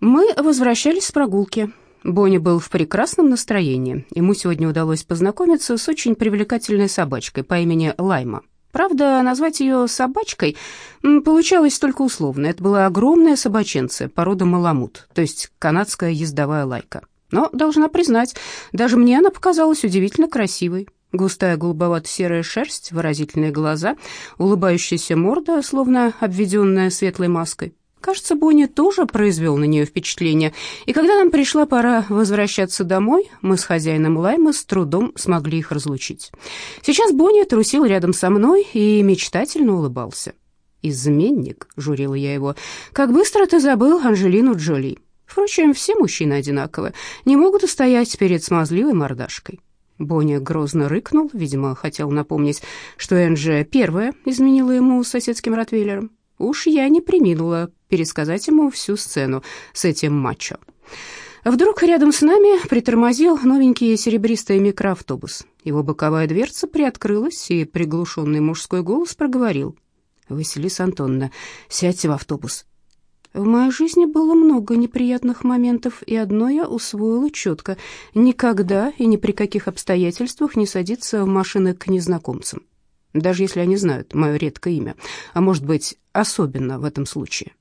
Мы возвращались с прогулки. Бонни был в прекрасном настроении. Ему сегодня удалось познакомиться с очень привлекательной собачкой по имени Лайма. Правда, назвать ее собачкой получалось только условно. Это была огромная собаченция породы маламут, то есть канадская ездовая лайка. Но, должна признать, даже мне она показалась удивительно красивой. Густая голубовато-серая шерсть, выразительные глаза, улыбающаяся морда, словно обведенная светлой маской. Кажется, Бонни тоже произвел на нее впечатление, и когда нам пришла пора возвращаться домой, мы с хозяином Лайма с трудом смогли их разлучить. Сейчас Бонни трусил рядом со мной и мечтательно улыбался. «Изменник», — журила я его, — «как быстро ты забыл Анжелину Джоли». Впрочем, все мужчины одинаковы, не могут устоять перед смазливой мордашкой. Боня грозно рыкнул, видимо, хотел напомнить, что Энджи первая изменила ему соседским ротвейлером. Уж я не приминула пересказать ему всю сцену с этим мачо. Вдруг рядом с нами притормозил новенький серебристый микроавтобус. Его боковая дверца приоткрылась, и приглушенный мужской голос проговорил. «Василиса Антоновна, сядьте в автобус». В моей жизни было много неприятных моментов, и одно я усвоила четко. Никогда и ни при каких обстоятельствах не садиться в машины к незнакомцам даже если они знают мое редкое имя, а может быть, особенно в этом случае.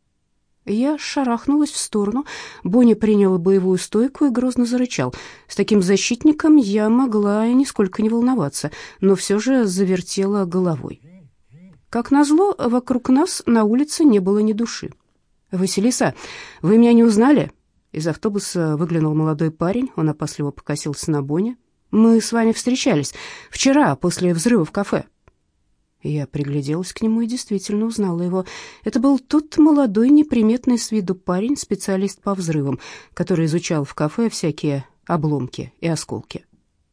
Я шарахнулась в сторону. Бонни принял боевую стойку и грозно зарычал. С таким защитником я могла нисколько не волноваться, но все же завертела головой. Как назло, вокруг нас на улице не было ни души. «Василиса, вы меня не узнали?» Из автобуса выглянул молодой парень, он опасливо покосился на Бонни. «Мы с вами встречались вчера, после взрыва в кафе». Я пригляделась к нему и действительно узнала его. Это был тот молодой, неприметный с виду парень, специалист по взрывам, который изучал в кафе всякие обломки и осколки.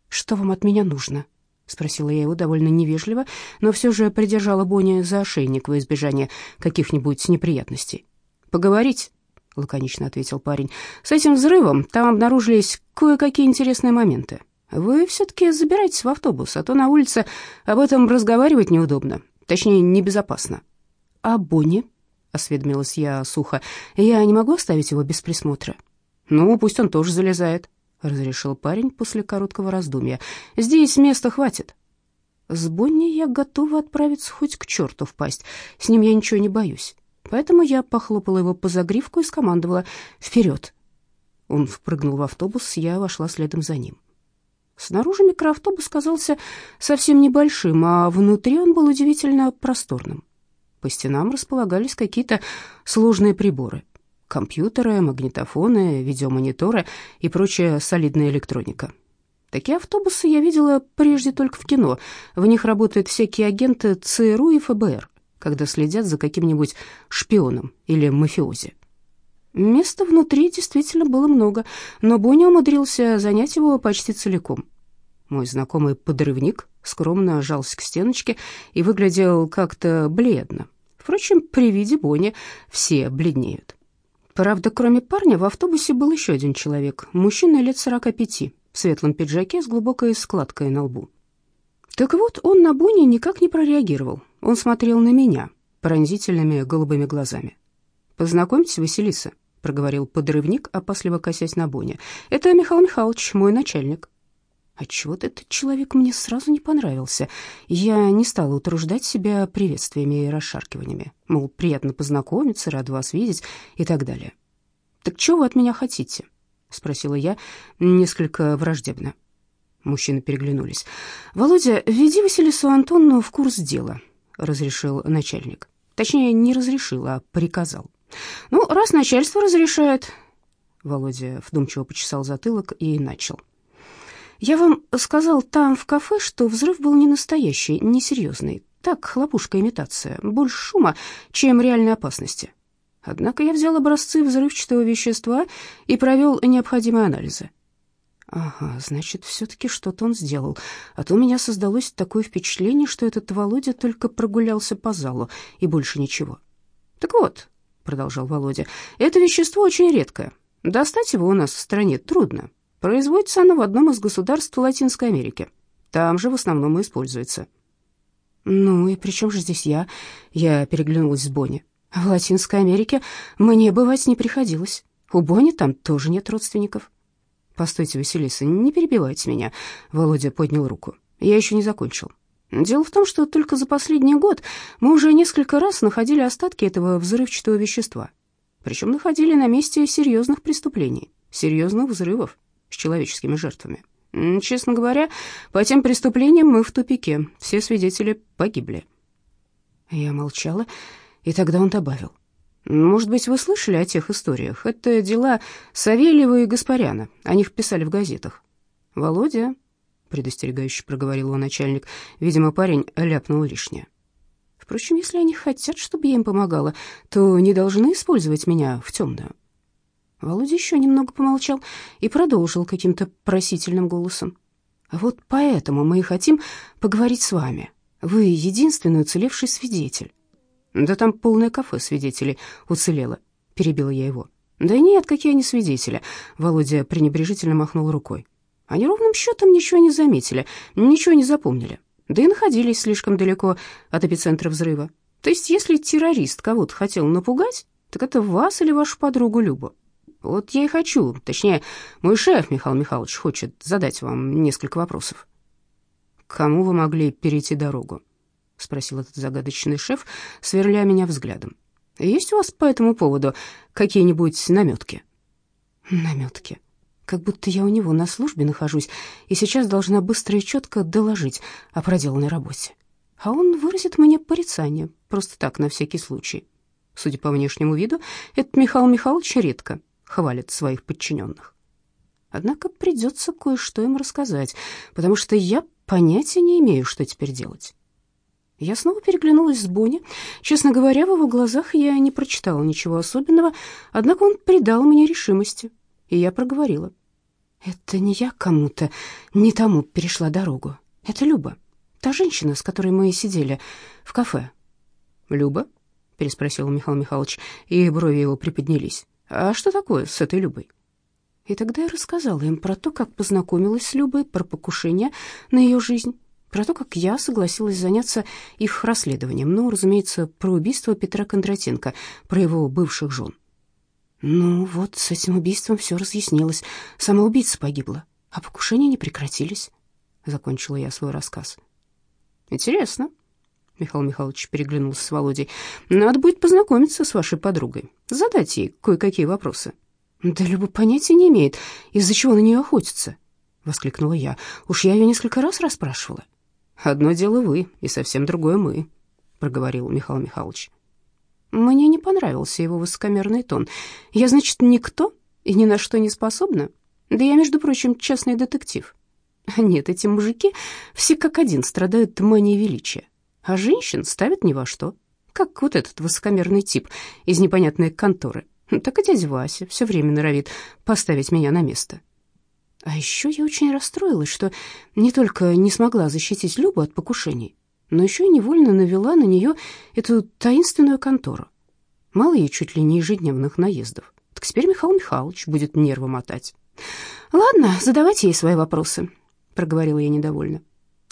«Что вам от меня нужно?» — спросила я его довольно невежливо, но все же придержала Бонни за ошейник во избежание каких-нибудь неприятностей. «Поговорить?» — лаконично ответил парень. «С этим взрывом там обнаружились кое-какие интересные моменты. Вы все-таки забирайтесь в автобус, а то на улице об этом разговаривать неудобно, точнее, небезопасно». «А Бонни?» — осведомилась я сухо. «Я не могу оставить его без присмотра?» «Ну, пусть он тоже залезает», — разрешил парень после короткого раздумья. «Здесь места хватит». С Бонни я готова отправиться хоть к черту в пасть. С ним я ничего не боюсь. Поэтому я похлопала его по загривку и скомандовала «Вперед!». Он впрыгнул в автобус, я вошла следом за ним. Снаружи микроавтобус казался совсем небольшим, а внутри он был удивительно просторным. По стенам располагались какие-то сложные приборы. Компьютеры, магнитофоны, видеомониторы и прочая солидная электроника. Такие автобусы я видела прежде только в кино. В них работают всякие агенты ЦРУ и ФБР, когда следят за каким-нибудь шпионом или мафиози. Места внутри действительно было много, но Бонни умудрился занять его почти целиком. Мой знакомый подрывник скромно жался к стеночке и выглядел как-то бледно. Впрочем, при виде Бонни все бледнеют. Правда, кроме парня, в автобусе был еще один человек, мужчина лет сорока пяти, в светлом пиджаке с глубокой складкой на лбу. Так вот, он на Бонни никак не прореагировал. Он смотрел на меня пронзительными голубыми глазами. «Познакомьтесь, Василиса», проговорил подрывник, опасливо косясь на Боня. «Это Михаил Михайлович, мой начальник». Отчего-то этот человек мне сразу не понравился. Я не стала утруждать себя приветствиями и расшаркиваниями. Мол, приятно познакомиться, рад вас видеть и так далее. «Так чего вы от меня хотите?» — спросила я несколько враждебно. Мужчины переглянулись. «Володя, введи Василису Антонну в курс дела», — разрешил начальник. Точнее, не разрешил, а приказал. Ну, раз начальство разрешает... Володя вдумчиво почесал затылок и начал. Я вам сказал там, в кафе, что взрыв был не настоящий, не серьезный. Так, хлопушка-имитация. Больше шума, чем реальной опасности. Однако я взял образцы взрывчатого вещества и провел необходимые анализы. Ага, значит, все-таки что-то он сделал. А то у меня создалось такое впечатление, что этот Володя только прогулялся по залу и больше ничего. Так вот, — продолжал Володя. «Это вещество очень редкое. Достать его у нас в стране трудно. Производится оно в одном из государств Латинской Америки. Там же в основном и используется». «Ну и при чем же здесь я?» Я переглянулась с Бонни. «В Латинской Америке мне бывать не приходилось. У Бони там тоже нет родственников. Постойте, Василиса, не перебивайте меня. Володя поднял руку. Я еще не закончил. Дело в том, что только за последний год мы уже несколько раз находили остатки этого взрывчатого вещества. Причем находили на месте серьезных преступлений, серьезных взрывов с человеческими жертвами. Честно говоря, по тем преступлениям мы в тупике. Все свидетели погибли. Я молчала, и тогда он добавил. Может быть, вы слышали о тех историях? Это дела Савельева и Гаспаряна. О них писали в газетах. Володя, предостерегающе проговорил его начальник, видимо, парень ляпнул лишнее. Впрочем, если они хотят, чтобы я им помогала, то не должны использовать меня в темную. Володя еще немного помолчал и продолжил каким-то просительным голосом. «Вот поэтому мы и хотим поговорить с вами. Вы единственный уцелевший свидетель. «Да там полное кафе свидетелей уцелело», — перебила я его. «Да нет, какие они свидетели», — Володя пренебрежительно махнул рукой. «Они ровным счетом ничего не заметили, ничего не запомнили, да и находились слишком далеко от эпицентра взрыва. То есть если террорист кого-то хотел напугать, так это вас или вашу подругу Любу. Вот я и хочу, точнее, мой шеф Михаил Михайлович хочет задать вам несколько вопросов». «Кому вы могли перейти дорогу?» — спросил этот загадочный шеф, сверля меня взглядом. «Есть у вас по этому поводу какие-нибудь наметки?» «Наметки. Как будто я у него на службе нахожусь и сейчас должна быстро и четко доложить о проделанной работе. А он выразит мне порицание, просто так, на всякий случай. Судя по внешнему виду, этот Михаил Михайлович редко хвалит своих подчиненных. Однако придется кое-что им рассказать, потому что я понятия не имею, что теперь делать». Я снова переглянулась с Бонни. Честно говоря, в его глазах я не прочитала ничего особенного, однако он придал мне решимости, и я проговорила. «Это не я кому-то, не тому перешла дорогу. Это Люба, та женщина, с которой мы сидели в кафе». «Люба?» — переспросил Михаил Михайлович, и брови его приподнялись. «А что такое с этой Любой?» И тогда я рассказала им про то, как познакомилась с Любой, про покушение на ее жизнь про то, как я согласилась заняться их расследованием, ну, разумеется, про убийство Петра Кондратенко, про его бывших жен. Ну, вот с этим убийством все разъяснилось. Сама убийца погибла, а покушения не прекратились. Закончила я свой рассказ. Интересно. Михаил Михайлович переглянулся с Володей. Надо будет познакомиться с вашей подругой, задать ей кое-какие вопросы. Да Люба понятия не имеет, из-за чего на нее охотятся, воскликнула я. Уж я ее несколько раз расспрашивала. Одно дело вы, и совсем другое мы, проговорил Михаил Михайлович. Мне не понравился его высокомерный тон. Я, значит, никто и ни на что не способна? Да я, между прочим, частный детектив. Нет, эти мужики все как один страдают манией величия, а женщин ставят ни во что, как вот этот высокомерный тип из непонятной конторы. Так и дядя Вася все время норовит поставить меня на место. А еще я очень расстроилась, что не только не смогла защитить Любу от покушений, но еще и невольно навела на нее эту таинственную контору. Мало ей чуть ли не ежедневных наездов. Так теперь Михаил Михайлович будет нервы мотать. «Ладно, задавайте ей свои вопросы», — проговорила я недовольно.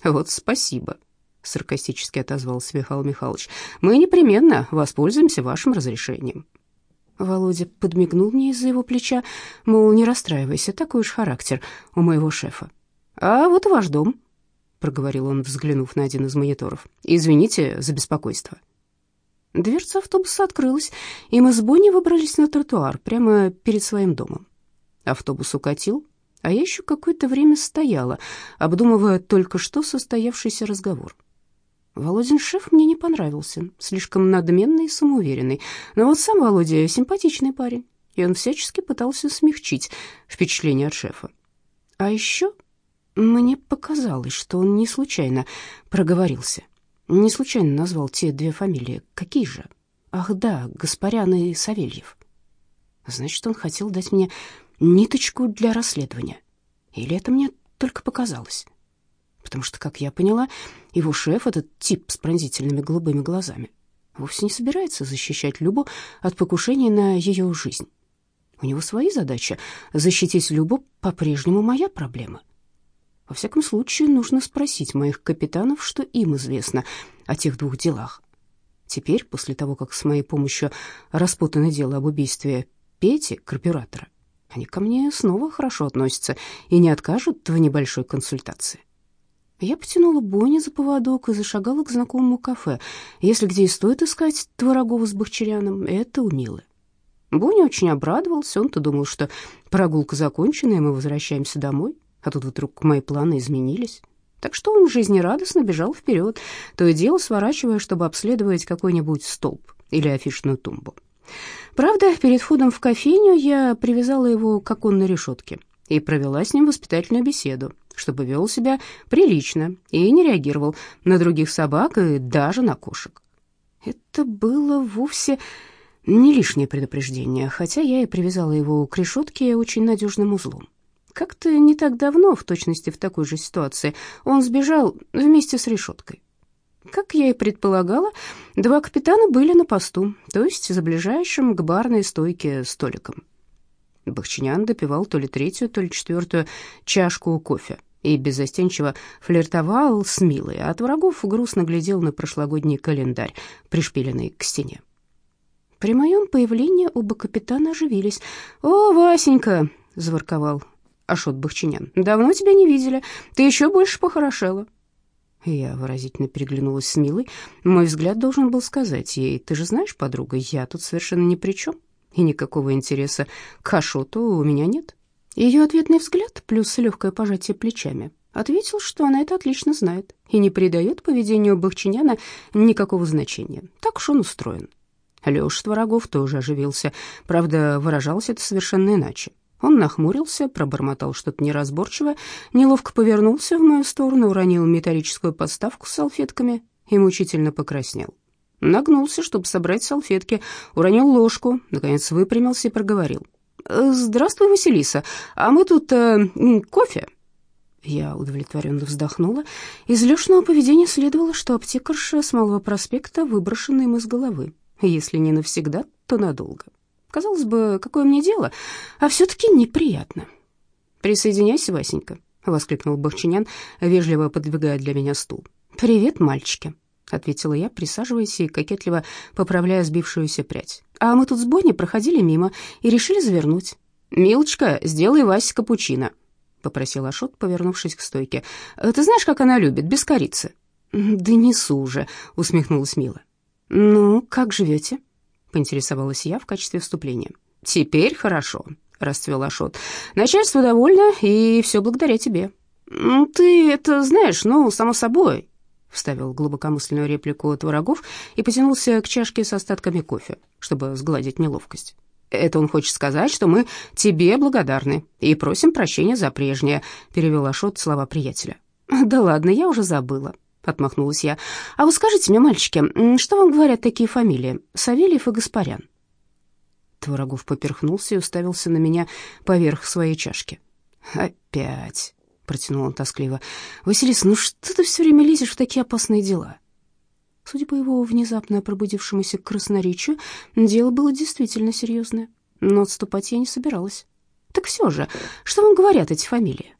«Вот спасибо», — саркастически отозвался Михаил Михайлович. «Мы непременно воспользуемся вашим разрешением». Володя подмигнул мне из-за его плеча, мол, не расстраивайся, такой уж характер у моего шефа. «А вот и ваш дом», — проговорил он, взглянув на один из мониторов. «Извините за беспокойство». Дверца автобуса открылась, и мы с Бонни выбрались на тротуар прямо перед своим домом. Автобус укатил, а я еще какое-то время стояла, обдумывая только что состоявшийся разговор. Володин шеф мне не понравился, слишком надменный и самоуверенный. Но вот сам Володя симпатичный парень, и он всячески пытался смягчить впечатление от шефа. А еще мне показалось, что он не случайно проговорился. Не случайно назвал те две фамилии. Какие же? Ах да, Гаспарян и Савельев. Значит, он хотел дать мне ниточку для расследования. Или это мне только показалось? потому что, как я поняла, его шеф, этот тип с пронзительными голубыми глазами, вовсе не собирается защищать Любу от покушения на ее жизнь. У него свои задачи. Защитить Любу по-прежнему моя проблема. Во всяком случае, нужно спросить моих капитанов, что им известно о тех двух делах. Теперь, после того, как с моей помощью распутано дело об убийстве Пети, карбюратора. Они ко мне снова хорошо относятся и не откажут в небольшой консультации. Я потянула Бонни за поводок и зашагала к знакомому кафе. Если где и стоит искать Творогова с Бахчеряном, это у Милы. Бонни очень обрадовался, он-то думал, что прогулка закончена, и мы возвращаемся домой. А тут вдруг мои планы изменились. Так что он жизнерадостно бежал вперед, то и дело сворачивая, чтобы обследовать какой-нибудь столб или афишную тумбу. Правда, перед входом в кофейню я привязала его к оконной решетке и провела с ним воспитательную беседу, чтобы вел себя прилично и не реагировал на других собак и даже на кошек. Это было вовсе не лишнее предупреждение, хотя я и привязала его к решетке очень надежным узлом. Как-то не так давно, в точности в такой же ситуации, он сбежал вместе с решеткой. Как я и предполагала, два капитана были на посту, то есть за ближайшим к барной стойке столиком. Бахчинян допивал то ли третью, то ли четвертую чашку кофе и беззастенчиво флиртовал с Милой, а от врагов грустно глядел на прошлогодний календарь, пришпиленный к стене. При моем появлении оба капитана оживились. «О, Васенька!» — заворковал Ашот Бахчинян. «Давно тебя не видели. Ты еще больше похорошела». Я выразительно переглянулась с Милой. Мой взгляд должен был сказать ей, «Ты же знаешь, подруга, я тут совершенно ни при чем, и никакого интереса к Ашоту у меня нет». Ее ответный взгляд плюс легкое пожатие плечами ответил, что она это отлично знает и не придает поведению Бахчиняна никакого значения. Так уж он устроен. Леша Творогов тоже оживился, правда, выражался это совершенно иначе. Он нахмурился, пробормотал что-то неразборчивое, неловко повернулся в мою сторону, уронил металлическую подставку с салфетками и мучительно покраснел. Нагнулся, чтобы собрать салфетки, уронил ложку, наконец выпрямился и проговорил. «Здравствуй, Василиса, а мы тут э, кофе?» Я удовлетворенно вздохнула. Из Лешного поведения следовало, что аптекарша с Малого проспекта выброшена им из головы. Если не навсегда, то надолго. Казалось бы, какое мне дело, а все-таки неприятно. «Присоединяйся, Васенька», — воскликнул Бахчинян, вежливо подвигая для меня стул. «Привет, мальчики», — ответила я, присаживаясь и кокетливо поправляя сбившуюся прядь. «А мы тут с Бонни проходили мимо и решили завернуть». «Милочка, сделай Васе капучино», — попросил Ашот, повернувшись к стойке. «Ты знаешь, как она любит, без корицы?» «Да несу уже», — усмехнулась Мила. «Ну, как живете?» — поинтересовалась я в качестве вступления. «Теперь хорошо», — расцвел Ашот. «Начальство довольно, и все благодаря тебе». «Ты это знаешь, ну, само собой», — вставил глубокомысленную реплику Творогов и потянулся к чашке с остатками кофе, чтобы сгладить неловкость. «Это он хочет сказать, что мы тебе благодарны и просим прощения за прежнее», — перевел Ашот слова приятеля. «Да ладно, я уже забыла», — отмахнулась я. «А вы скажите мне, мальчики, что вам говорят такие фамилии? Савельев и Гаспарян?» Творогов поперхнулся и уставился на меня поверх своей чашки. «Опять», — протянул он тоскливо. «Василис, ну что ты все время лезешь в такие опасные дела?» Судя по его внезапно пробудившемуся красноречию, дело было действительно серьезное, но отступать я не собиралась. «Так все же, что вам говорят эти фамилии?»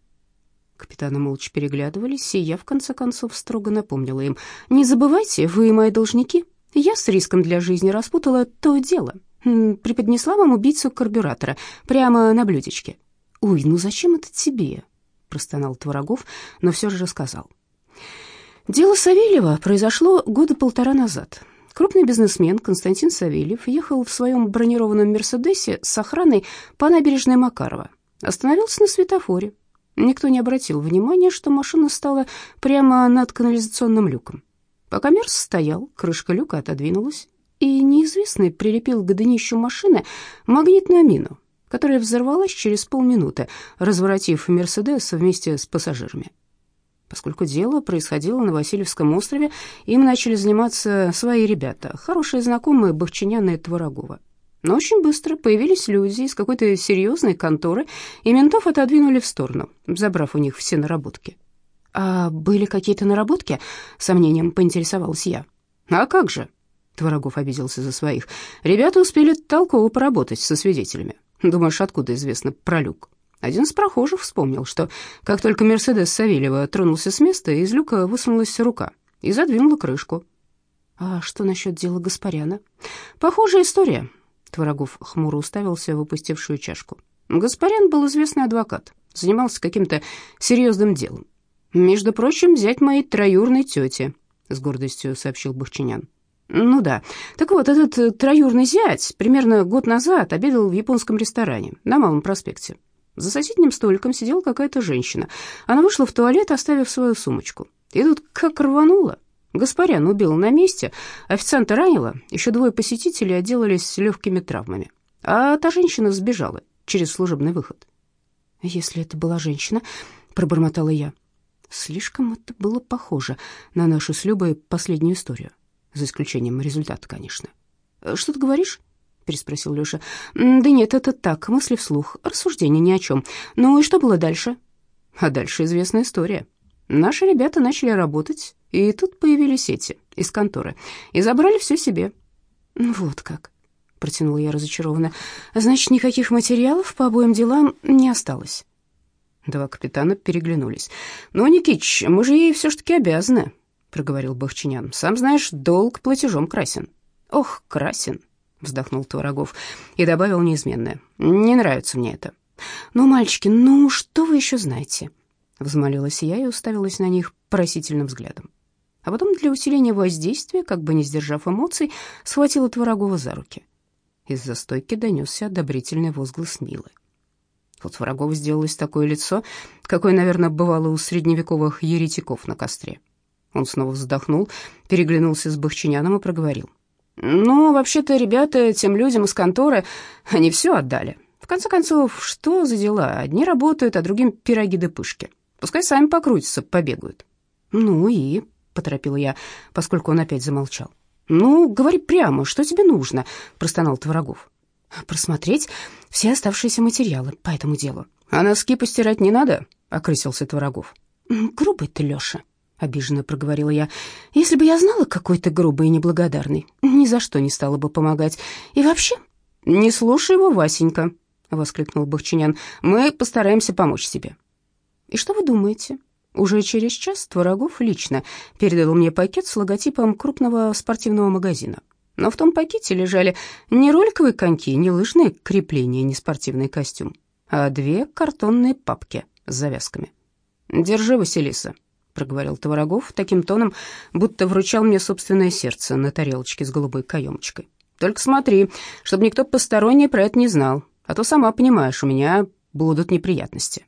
Капитаны молча переглядывались, и я, в конце концов, строго напомнила им. «Не забывайте, вы мои должники. Я с риском для жизни распутала то дело. Преподнесла вам убийцу карбюратора прямо на блюдечке». «Ой, ну зачем это тебе?» — простонал Творогов, но все же рассказал. Дело Савельева произошло года полтора назад. Крупный бизнесмен Константин Савельев ехал в своем бронированном «Мерседесе» с охраной по набережной Макарова. Остановился на светофоре, Никто не обратил внимания, что машина стала прямо над канализационным люком. Пока Мерс стоял, крышка люка отодвинулась, и неизвестный прилепил к днищу машины магнитную мину, которая взорвалась через полминуты, разворотив Мерседес вместе с пассажирами. Поскольку дело происходило на Васильевском острове, им начали заниматься свои ребята, хорошие знакомые Бахчиняна и Творогова. Но очень быстро появились люди из какой-то серьезной конторы, и ментов отодвинули в сторону, забрав у них все наработки. «А были какие-то наработки?» — сомнением поинтересовалась я. «А как же?» — Творогов обиделся за своих. «Ребята успели толково поработать со свидетелями. Думаешь, откуда известно про люк?» Один из прохожих вспомнил, что как только «Мерседес» Савельева тронулся с места, из люка высунулась рука и задвинула крышку. «А что насчет дела Гаспаряна?» «Похожая история. Творогов хмуро уставился в опустевшую чашку. Гаспарян был известный адвокат, занимался каким-то серьезным делом. «Между прочим, взять моей троюрной тети», — с гордостью сообщил Бахчинян. «Ну да. Так вот, этот э, троюрный зять примерно год назад обедал в японском ресторане на Малом проспекте. За соседним столиком сидела какая-то женщина. Она вышла в туалет, оставив свою сумочку. И тут как рвануло. Гаспарян убил на месте, официанта ранило, еще двое посетителей отделались легкими травмами. А та женщина сбежала через служебный выход. «Если это была женщина», — пробормотала я, — «слишком это было похоже на нашу с Любой последнюю историю, за исключением результата, конечно». «Что ты говоришь?» — переспросил Лёша. «Да нет, это так, мысли вслух, рассуждения ни о чем. Ну и что было дальше?» «А дальше известная история. Наши ребята начали работать, и тут появились эти из конторы и забрали все себе». «Вот как», — протянула я разочарованно. «Значит, никаких материалов по обоим делам не осталось». Два капитана переглянулись. «Ну, Никич, мы же ей все ж таки обязаны», — проговорил Бахчинян. «Сам знаешь, долг платежом красен». «Ох, красен», — вздохнул Творогов и добавил неизменное. «Не нравится мне это». «Ну, мальчики, ну что вы еще знаете?» Взмолилась я и уставилась на них просительным взглядом. А потом для усиления воздействия, как бы не сдержав эмоций, схватила Творогова за руки. Из-за стойки донесся одобрительный возглас Милы. У Творогова сделалось такое лицо, какое, наверное, бывало у средневековых еретиков на костре. Он снова вздохнул, переглянулся с Бахчиняном и проговорил. Ну, вообще-то, ребята, тем людям из конторы, они все отдали. В конце концов, что за дела? Одни работают, а другим пироги да пышки. Пускай сами покрутятся, побегают. Ну и, поторопила я, поскольку он опять замолчал. Ну, говори прямо, что тебе нужно, простонал Творогов. Просмотреть все оставшиеся материалы по этому делу. А носки постирать не надо, окрысился Творогов. Грубый ты, Лёша обиженно проговорила я. Если бы я знала, какой ты грубый и неблагодарный, ни за что не стала бы помогать. И вообще, не слушай его, Васенька, воскликнул Бахчинян. Мы постараемся помочь тебе. И что вы думаете? Уже через час Творогов лично передал мне пакет с логотипом крупного спортивного магазина. Но в том пакете лежали не роликовые коньки, не лыжные крепления, не спортивный костюм, а две картонные папки с завязками. «Держи, Василиса», — проговорил Творогов таким тоном, будто вручал мне собственное сердце на тарелочке с голубой каемочкой. «Только смотри, чтобы никто посторонний про это не знал, а то, сама понимаешь, у меня будут неприятности».